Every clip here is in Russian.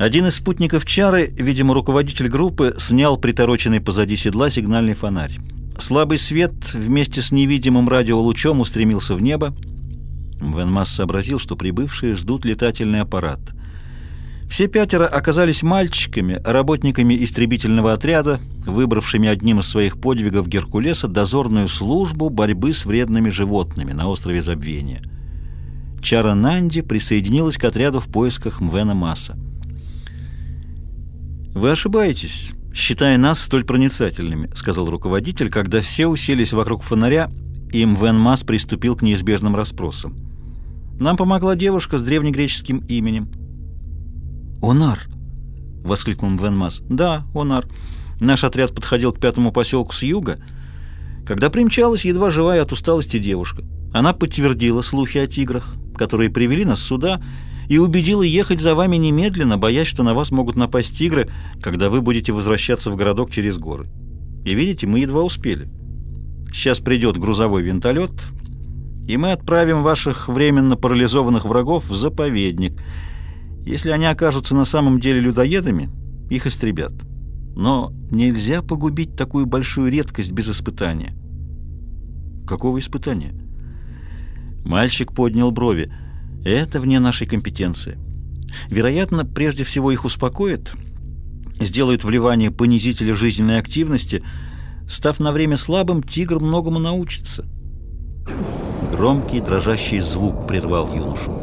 Один из спутников Чары, видимо, руководитель группы, снял притороченный позади седла сигнальный фонарь. Слабый свет вместе с невидимым радиолучом устремился в небо. Вен Масс сообразил, что прибывшие ждут летательный аппарат. Все пятеро оказались мальчиками, работниками истребительного отряда, выбравшими одним из своих подвигов Геркулеса дозорную службу борьбы с вредными животными на острове Забвения. Чара Нанди присоединилась к отряду в поисках Мвена Масса. «Вы ошибаетесь, считая нас столь проницательными», — сказал руководитель, когда все уселись вокруг фонаря, и Мвен Масс приступил к неизбежным расспросам. «Нам помогла девушка с древнегреческим именем». «Онар!» — воскликнул Мвен Масс. «Да, Онар. Наш отряд подходил к пятому поселку с юга, когда примчалась едва живая от усталости девушка. Она подтвердила слухи о тиграх, которые привели нас сюда, и убедила ехать за вами немедленно, боясь, что на вас могут напасть тигры, когда вы будете возвращаться в городок через горы. И видите, мы едва успели. Сейчас придет грузовой винтолет, и мы отправим ваших временно парализованных врагов в заповедник. Если они окажутся на самом деле людоедами, их истребят. Но нельзя погубить такую большую редкость без испытания. Какого испытания? Мальчик поднял брови. Это вне нашей компетенции. Вероятно, прежде всего их успокоит, сделают вливание понизителя жизненной активности. Став на время слабым, тигр многому научится. Громкий дрожащий звук прервал юношу.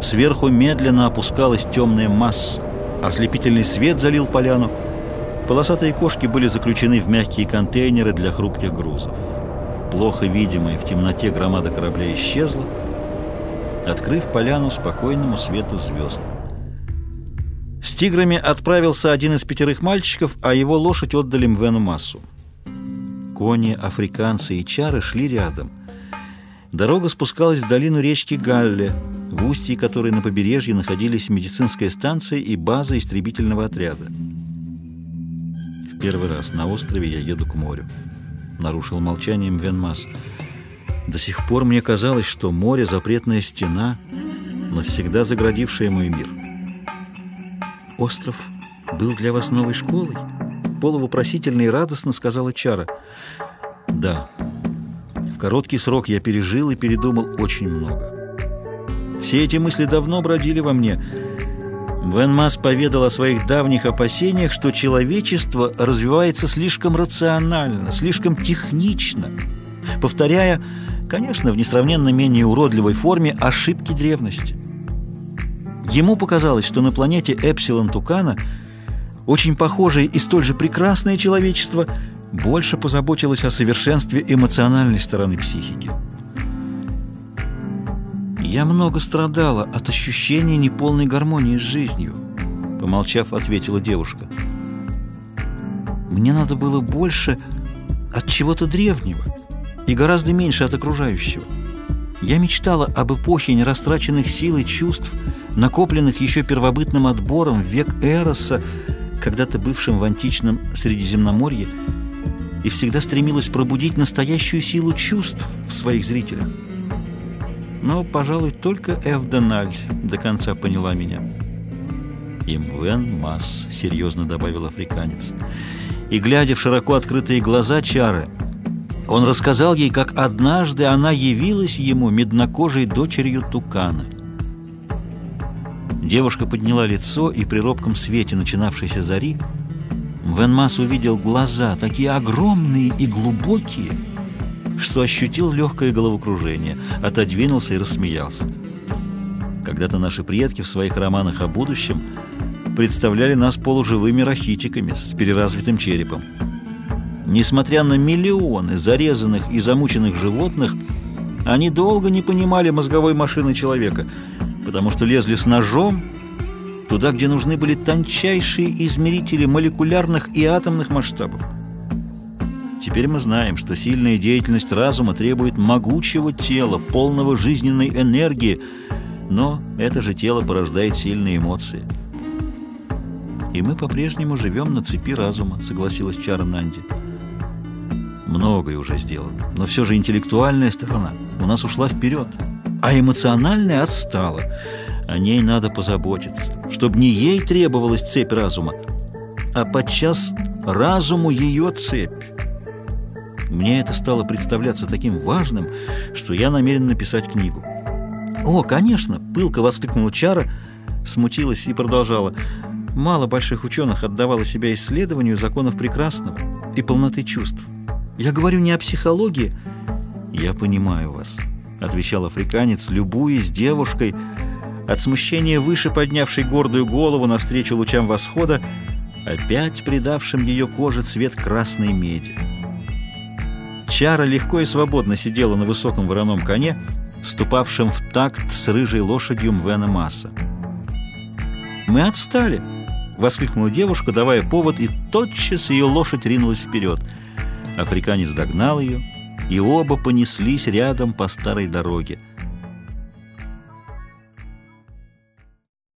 Сверху медленно опускалась темная масса. Ослепительный свет залил поляну. Полосатые кошки были заключены в мягкие контейнеры для хрупких грузов. Плохо видимая в темноте громада корабля исчезла, открыв поляну спокойному свету звезд. С тиграми отправился один из пятерых мальчиков, а его лошадь отдали Мвену Массу. Кони, африканцы и чары шли рядом. Дорога спускалась в долину речки Галле, в устье которой на побережье находились медицинская станция и база истребительного отряда. В первый раз на острове я еду к морю. Нарушил молчанием Венмас. До сих пор мне казалось, что море — запретная стена, навсегда заградившая мой мир. «Остров был для вас новой школой?» Полувопросительно и радостно сказала Чара. «Да. В короткий срок я пережил и передумал очень много. Все эти мысли давно бродили во мне. Вен Мас поведал о своих давних опасениях, что человечество развивается слишком рационально, слишком технично, повторяя конечно, в несравненно менее уродливой форме ошибки древности. Ему показалось, что на планете Эпсилон Тукана очень похожее и столь же прекрасное человечество больше позаботилось о совершенстве эмоциональной стороны психики. «Я много страдала от ощущения неполной гармонии с жизнью», — помолчав, ответила девушка. «Мне надо было больше от чего-то древнего» и гораздо меньше от окружающего. Я мечтала об эпохе нерастраченных сил и чувств, накопленных еще первобытным отбором в век Эроса, когда-то бывшим в античном Средиземноморье, и всегда стремилась пробудить настоящую силу чувств в своих зрителях. Но, пожалуй, только Эвденаль до конца поняла меня. «Имвен Масс», — серьезно добавил африканец. И, глядя в широко открытые глаза Чары, — он рассказал ей, как однажды она явилась ему меднокожей дочерью Тукана. Девушка подняла лицо, и при робком свете начинавшейся зари Венмас увидел глаза, такие огромные и глубокие, что ощутил легкое головокружение, отодвинулся и рассмеялся. Когда-то наши предки в своих романах о будущем представляли нас полуживыми рахитиками с переразвитым черепом. Несмотря на миллионы зарезанных и замученных животных, они долго не понимали мозговой машины человека, потому что лезли с ножом туда, где нужны были тончайшие измерители молекулярных и атомных масштабов. Теперь мы знаем, что сильная деятельность разума требует могучего тела, полного жизненной энергии, но это же тело порождает сильные эмоции. «И мы по-прежнему живем на цепи разума», — согласилась Чара Нанди. Многое уже сделано, но все же интеллектуальная сторона у нас ушла вперед, а эмоциональная отстала. О ней надо позаботиться, чтобы не ей требовалась цепь разума, а подчас разуму ее цепь. Мне это стало представляться таким важным, что я намерен написать книгу. «О, конечно!» — пылко воскликнула Чара, смутилась и продолжала. «Мало больших ученых отдавало себя исследованию законов прекрасного и полноты чувств. Я говорю не о психологии». «Я понимаю вас», — отвечал африканец, любуясь девушкой, от смущения выше поднявшей гордую голову навстречу лучам восхода, опять придавшим ее коже цвет красной меди. Чара легко и свободно сидела на высоком вороном коне, ступавшем в такт с рыжей лошадью Мвена Масса. «Мы отстали!» — воскликнула девушка, давая повод, и тотчас ее лошадь ринулась вперед. Африканец догнал ее, и оба понеслись рядом по старой дороге —